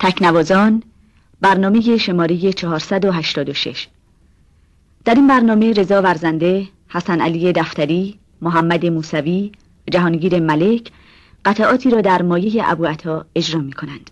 تکنوازان برنامه شماره 486 در این برنامه رضا ورزنده، حسن علی دفتری، محمد موسوی، جهانگیر ملک قطعاتی را در مایه ابو عطا اجرا می کنند.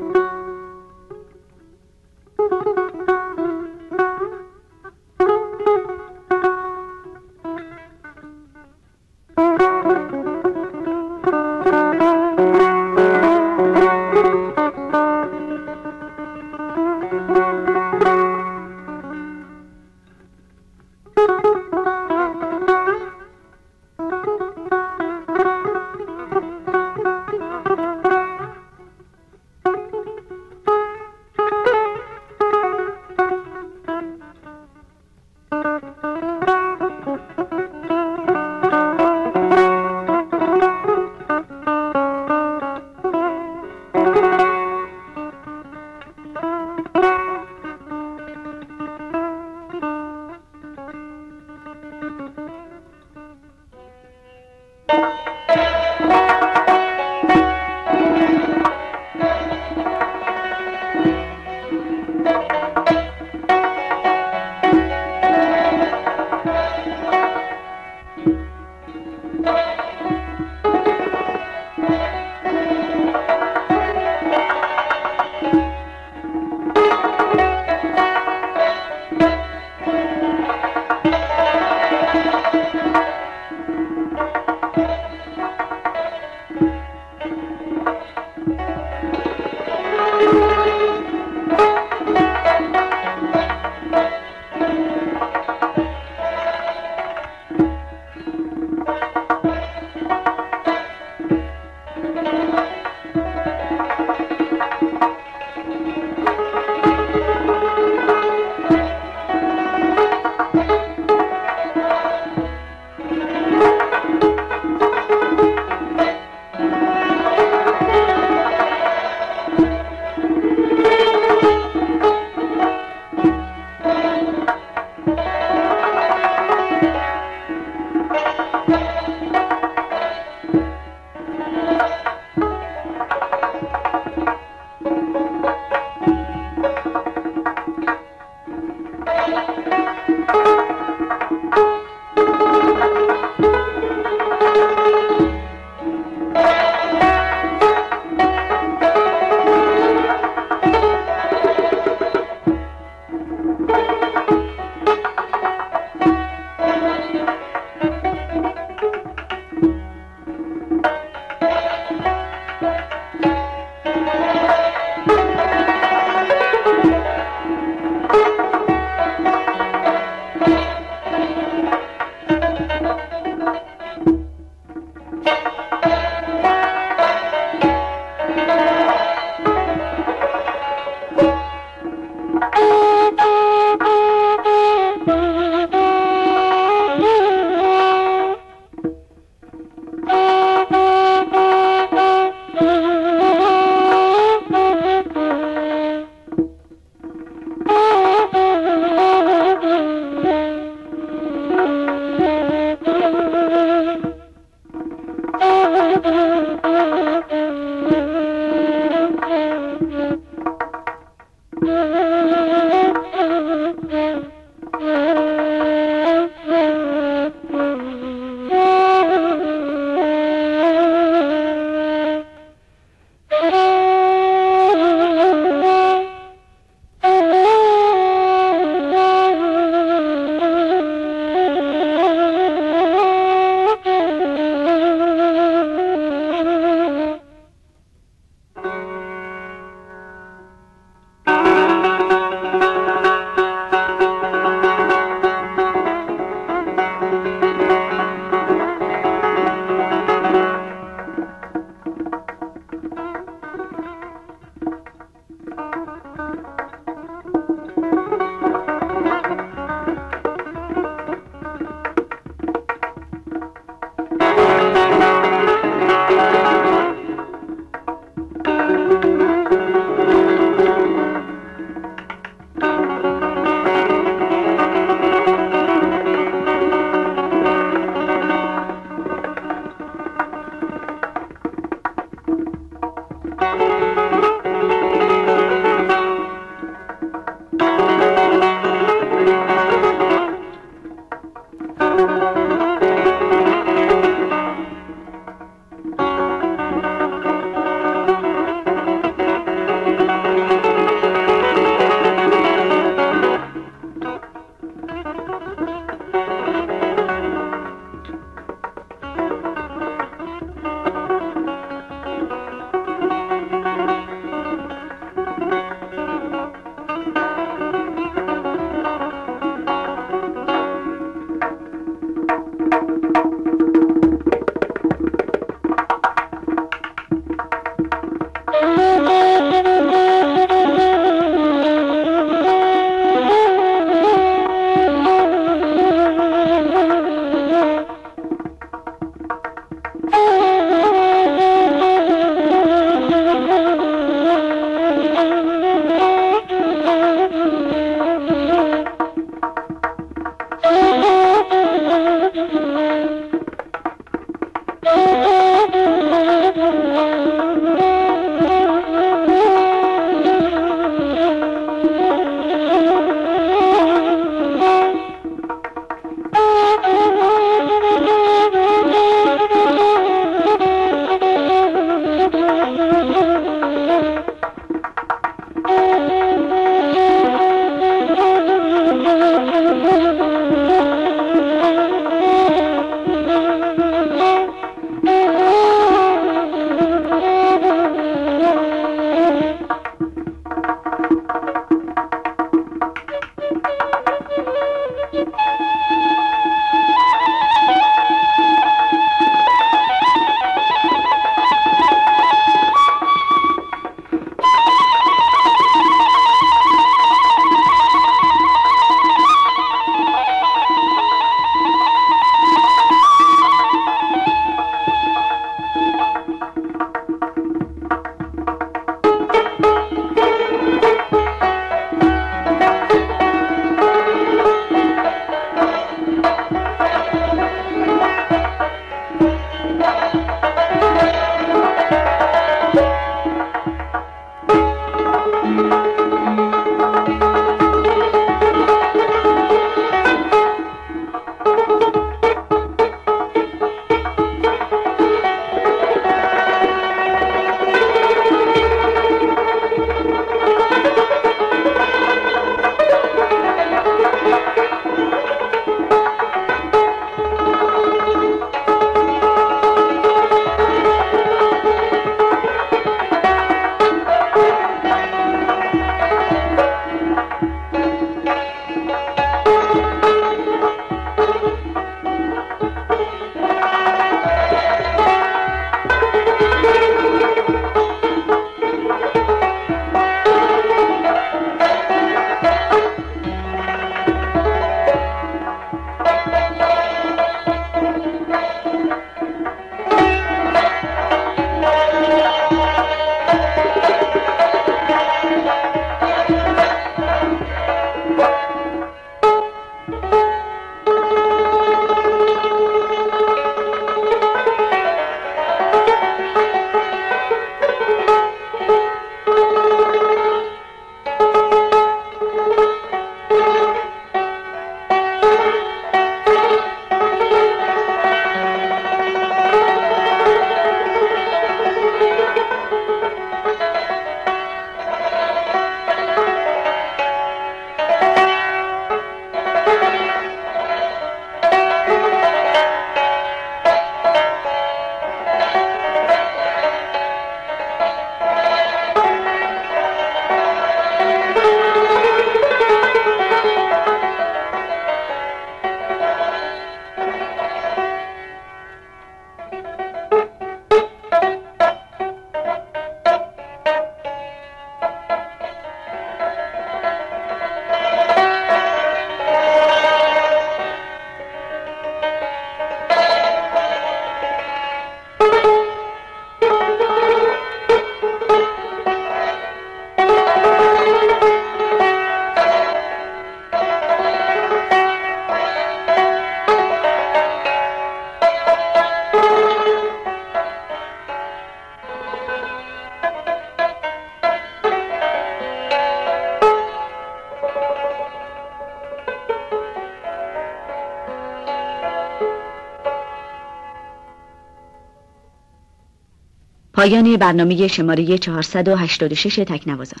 پایان برنامه شماره 486 تکنوازان.